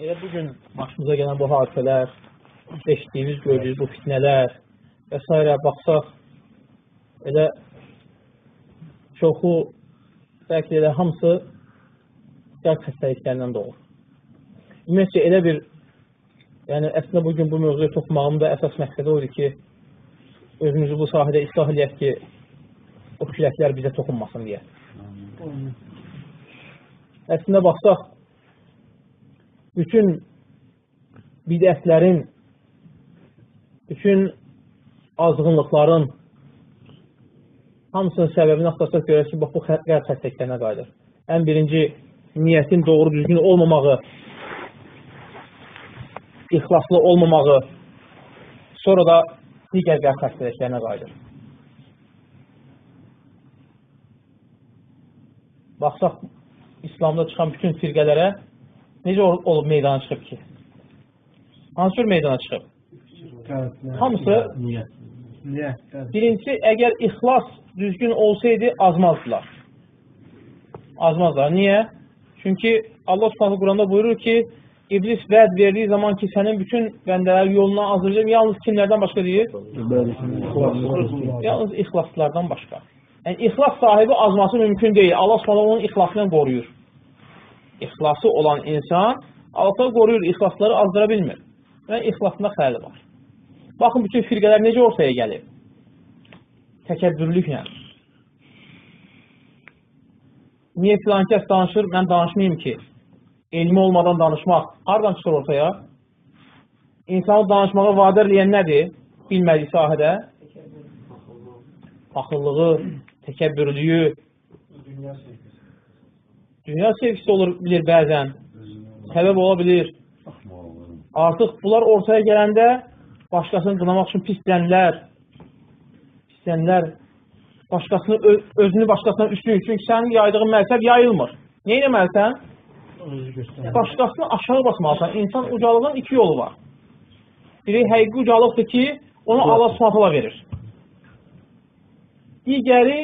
Elə bugün başımıza gələn bu hadisələr, eşitdiyimiz, gördüyümüz bu fitnələr və s. baxsaq, elə çoxu, bəlkə elə hamısı qəlb xəstəliklərindən doğur. Ümumiyyətcə, elə bir, yəni əslində bugün bu mövzuya toxmağımın da əsas məqsədi oydu ki, özümüzü bu sahədə islah eləyək ki, o küləklər bizə toxunmasın deyə. Əslində baxsaq, bütün bidətlərin, bütün azğınlıqların hamısının səbəbini axtarsaq görək ki, bax, bu qəlb xəstəliklərinə qayıdır. Ən birinci, niyyətin doğru düzgün olmamağı, ixlaslı olmamağı, sonra da digər qəlb xəstəliklərinə qayıdır. Baxsaq, İslamda çıxan bütün firqələrə necə olub meydana çıxıb ki? Hansı cür meydana çıxıb? Hamısı birincisi, əgər ixlas düzgün olsaydı, azmazdılar. Azmazlar. Niyə? Çünki Allah Subhanahu Quranda buyurur ki, İblis vəd verdiyi zaman ki, sənin bütün bəndələri yoluna azıracaq, yalnız kimlərdən başqa deyir? Yalnız ixlaslardan başqa. Yəni, ixlas sahibi azması mümkün deyil. Allah Subhanahu onun ixlasını qoruyur ixlası olan insan Allah qoruyur, ixlasları azdıra bilmir. Və ixlasında xəyli var. Baxın, bütün firqələr necə ortaya gəlib? Təkəbbürlüklə. Niyə filan kəs danışır, mən danışmayayım ki? Elmi olmadan danışmaq. Hardan çıxır ortaya? İnsanı danışmağa vadir eləyən nədir? Bilmədiyi sahədə? Paxıllığı, təkəbbürlüyü, Dünya sevgisi olur bilir bəzən. Səbəb ola bilir. Artıq bunlar ortaya gələndə başqasını qınamaq üçün pislənlər, pislənlər başqasını, öz, özünü başqasına üstün. Çünki sənin yaydığın məzhəb yayılmır. Nə eləməlisən? Başqasını aşağı basmalısan. İnsan ucalığın iki yolu var. Biri həqiqi ucalıqdır ki, onu Allah subhanətələ verir. Digəri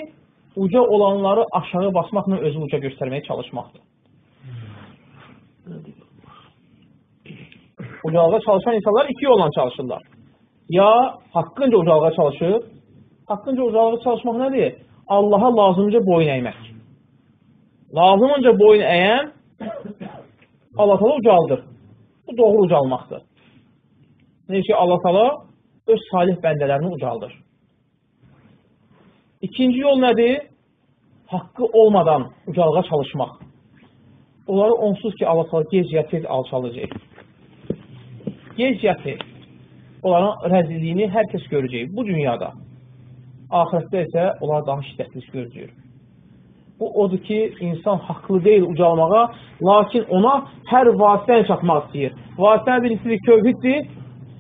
uca olanları aşağı basmaqla özü uca göstərməyə çalışmaqdır. Ucalığa çalışan insanlar iki yolla çalışırlar. Ya haqqınca ucalığa çalışır, haqqınca ucalığa çalışmaq nədir? Allaha lazımca boyun əymək. Lazımınca boyun əyən Allah tala ucaldır. Bu doğru ucalmaqdır. Necə ki, Allah tala öz salih bəndələrini ucaldır. İkinci yol nədir? Haqqı olmadan ucalığa çalışmaq. Onları onsuz ki, Allah gec ya tez alçalacaq. Gec tez. Onların rəzilliyini hər kəs görəcək bu dünyada. Ahirətdə isə onlar daha şiddətli görəcək. Bu odur ki, insan haqlı deyil ucalmağa, lakin ona hər vasitəni çatmaq istəyir. Vasitəni birisi tövhiddir,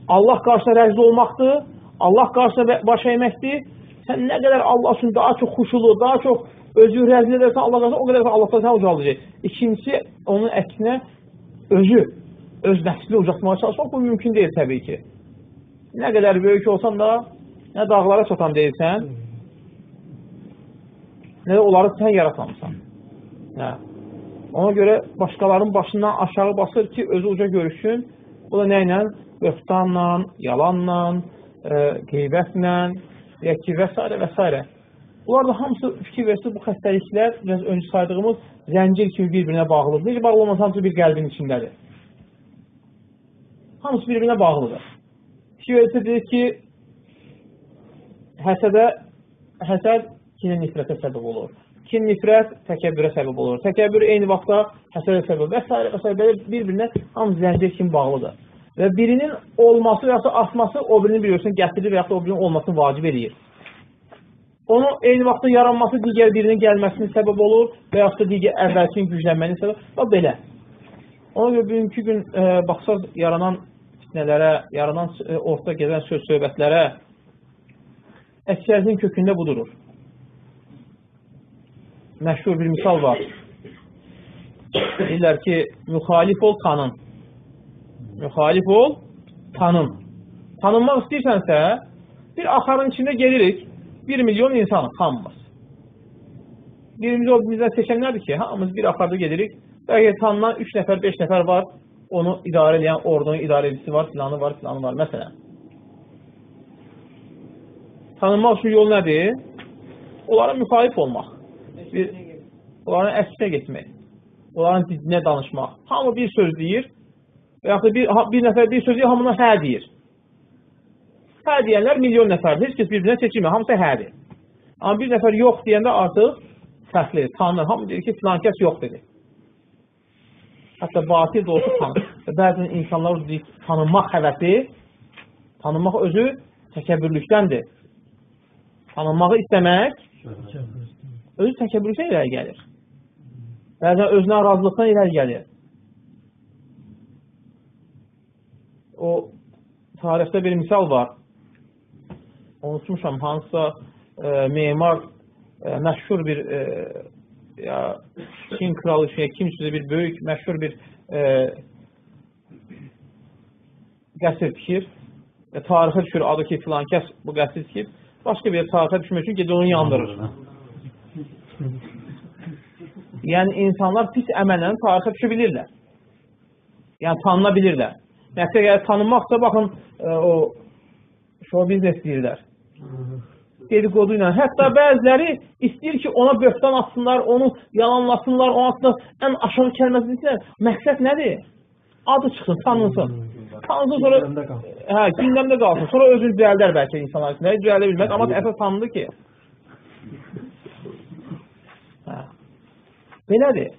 Allah qarşısına rəzil olmaqdır, Allah qarşısına baş əyməkdir, sən nə qədər Allah üçün daha çox xuşulu, daha çox özü rəzil edərsən Allah qarşısında, o qədər Allah sən ucaldacaq. İkincisi, onun əksinə özü, öz nəfsini ucaltmağa çalışmaq bu mümkün deyil təbii ki. Nə qədər böyük olsan da, nə dağlara çatan deyilsən, nə də onları sən yaratmamısan. Hə. Ona görə başqalarının başından aşağı basır ki, özü uca görüşsün. Bu da nə ilə? Öftanla, yalanla, e, qeybətlə, ya ki, və s. və s. Bunlar da hamısı fikir versə bu xəstəliklər, biraz öncə saydığımız zəncir kimi bir-birinə bağlıdır. Necə bağlı olmasa hamısı bir qəlbin içindədir. Hamısı bir-birinə bağlıdır. Fikir versə deyir ki, həsədə, həsəd kinin nifrətə səbəb olur. Kin nifrət təkəbbürə səbəb olur. Təkəbbür eyni vaxtda həsədə səbəb və s. və s. bir-birinə hamısı zəncir kimi bağlıdır. Və birinin olması və ya artması o birinin biliyorsun gətirir və ya o birinin olmasını vacib edir. Onu eyni vaxtda yaranması digər birinin gəlməsinin səbəb olur və yaxud da digər əvvəlkin güclənmənin səbəb və belə. Ona görə bugünkü gün e, baxsaq yaranan fitnələrə, yaranan e, orta gəzən söz söhbətlərə əksəriyyətin kökündə budurur. Məşhur bir misal var. Deyirlər ki, müxalif ol, tanın. Müxalif ol, tanın. Tanınmaq istəyirsənsə, bir axarın içində gelirik. 1 milyon insanıq hamımız. Birimiz bizdən seçənlərdir ki, hamımız bir axarda gedirik. Bəlkə tanınan 3 nəfər, 5 nəfər var. onu idarə edən ordunun idarə edicisi var, filanı var, filanı var. Məsələn, tanınmaq üçün yol nədir? Onlara müxalif olmaq. Bir, onların əslinə getmək. Onların didinə danışmaq. Hamı bir söz deyir və yaxud bir, bir nəfər bir söz deyir, hamına hə deyir. Hə deyənlər milyon nəfərdir. Heç kəs bir-birinə seçilmir. Hamısı hədir. Amma bir nəfər yox deyəndə artıq fərqlidir, tanınır. Hamı deyir ki, filan kəs yox dedi. Hətta batil də olsa tanır. Və bəzən insanlar deyir, tanınmaq həvəsi, tanınmaq özü təkəbbürlükdəndir. Tanınmağı istəmək özü təkəbbürlükdən irəli gəlir. Bəzən özünə razılıqdan irəli gəlir. O tarixdə bir misal var. Unutmuşam, hansısa e, memar e, məşhur bir e, ya Çin kralı şey, kim üçündə bir böyük, məşhur bir e, qəsr tikir. E, tarixə düşür, adı ki, filan kəs bu qəsr tikir. Başqa bir tarixə düşmək üçün gedir onu yandırır. yəni, insanlar pis əməllə tarixə düşə bilirlər. Yəni, tanına bilirlər. Nəsə, yəni, tanınmaqsa, baxın, e, o show business deyirlər dedikodu ilə. Hətta bəziləri istəyir ki, ona böhtan atsınlar, onu yalanlasınlar, onun altında ən aşağı kəlməsini deyirlər. Məqsəd nədir? Adı çıxsın, tanınsın. Tanınsın sonra hə, gündəmdə qalsın. Sonra özünü düzəldər bəlkə insanlar üçün. Nəyi düzəldə bilməz, amma əsas tanındı ki. Hə. Belədir.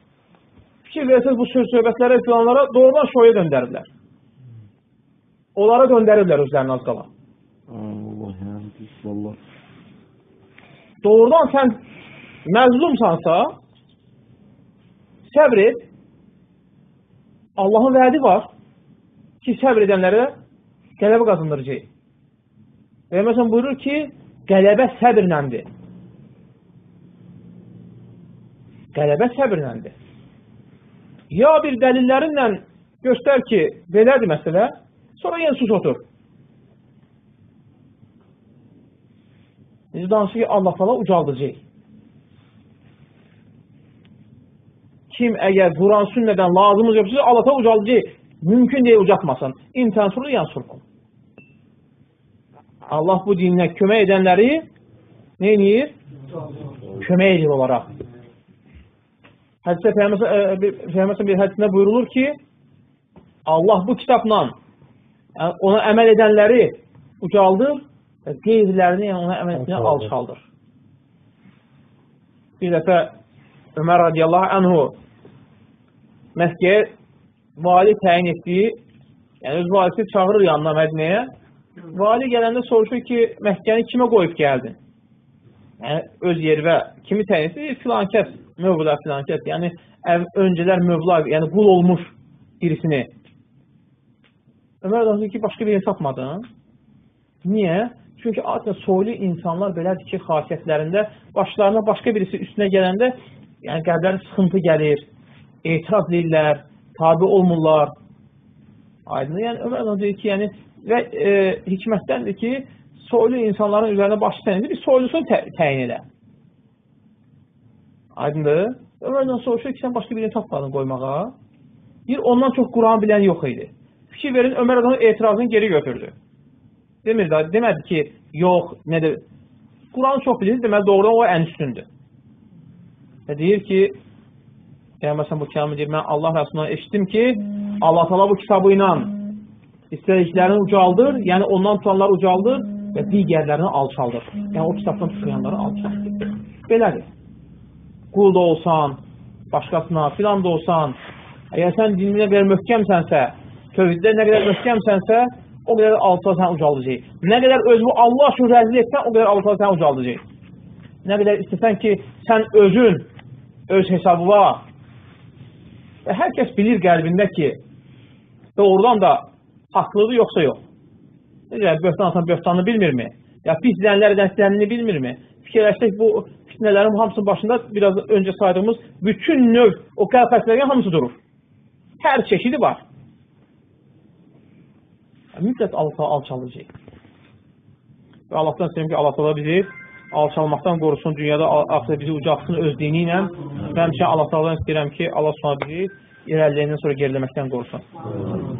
Fikir versəz bu söz söhbətlərə, filanlara doğrudan şoya döndəriblər. Onlara döndəriblər özlərini az qala. Allah, doğrudan sən məzlumsansa, səbr et. Allahın vədi var ki, səbr edənlərə qələbə qazandıracaq. Məsələn buyurur ki, qələbə səbrləndir. Qələbə səbrləndir. Ya bir dəlillərinlə göstər ki, belədir məsələ, sonra yenə sus otur. Danışır ki, Allah tala ucaldacaq. Kim əgər Quran sünnədən lazımız yoxsa Allah tala ucaldacaq. Mümkün deyil ucatmasın. İmtansuru yansurkum. Allah bu dininə kömək edənləri nə edir? Kömək edir olaraq. Hədisdə Peyğəmbər bir hədisində buyurulur ki, Allah bu kitabla ona əməl edənləri ucaldır qeyrilərini, yəni ona əməliyyə alçaldır. Bir dəfə Ömər radiyallahu anhu Məkkəyə vali təyin etdiyi, yəni öz valisi çağırır yanına Mədinəyə. Vali gələndə soruşur ki, Məkkəni kimə qoyub gəldin? Yəni, öz yervə kimi təyin etdi? Filan kəs, mövla filan kəs. Yəni, öncələr mövla, yəni qul olmuş birisini. Ömər danışır ki, başqa birini tapmadın. Niyə? Çünki adətən soylu insanlar belədir ki, xasiyyətlərində başlarına başqa birisi üstünə gələndə, yəni qəlbləri sıxıntı gəlir, etiraz edirlər, tabi olmurlar. Aydın. Yəni Ömər deyir ki, yəni və e, hikmətdəndir ki, soylu insanların üzərinə başı sənədir, bir soylusunu tə təyin elə. Aydındır? Ömərdən soruşur ki, sən başqa birini tapmadın qoymağa. Bir, ondan çox Quran bilən yox idi. Fikir verin, Ömər adamın etirazını geri götürdü. Demir də, demədi ki, yox, nədir? Quranı çox bilir, deməli doğrudan o ən üstündür. Və deyir ki, Peyğəmbər bu kəlamı deyir, mən Allah Rəsulundan eşitdim ki, Allah təala bu kitabı ilə istədiklərini ucaldır, yəni ondan tutanları ucaldır və digərlərini alçaldır. Yəni o kitabdan çıxayanları alçaldır. Belədir. Qul da olsan, başqasına filan da olsan, əgər sən dinində qədər möhkəmsənsə, tövhiddə nə qədər möhkəmsənsə, o qədər Allah səni ucaldacaq. Nə qədər özünü Allah üçün rəzil etsən, o qədər Allah səni ucaldacaq. Nə qədər istəsən ki, sən özün, öz hesabına və hər kəs bilir qəlbində ki, doğrudan da haqlıdır yoxsa yox. Necə, böhtan atan böhtanını bilmirmi? Ya pis zənlər edən zənnini bilmirmi? Fikirləşsək bu fitnələrin hamısının başında biraz öncə saydığımız bütün növ o qəlb hamısı durur. Hər çeşidi var mütləq Allah alçalacaq. Və Allahdan istəyirəm ki, Allah təala bizi alçalmaqdan qorusun, dünyada axırda bizi ucaltsın öz dini ilə. Və həmçinin Allah təaladan istəyirəm ki, Allah sonra bizi irəliləyəndən sonra geriləməkdən qorusun.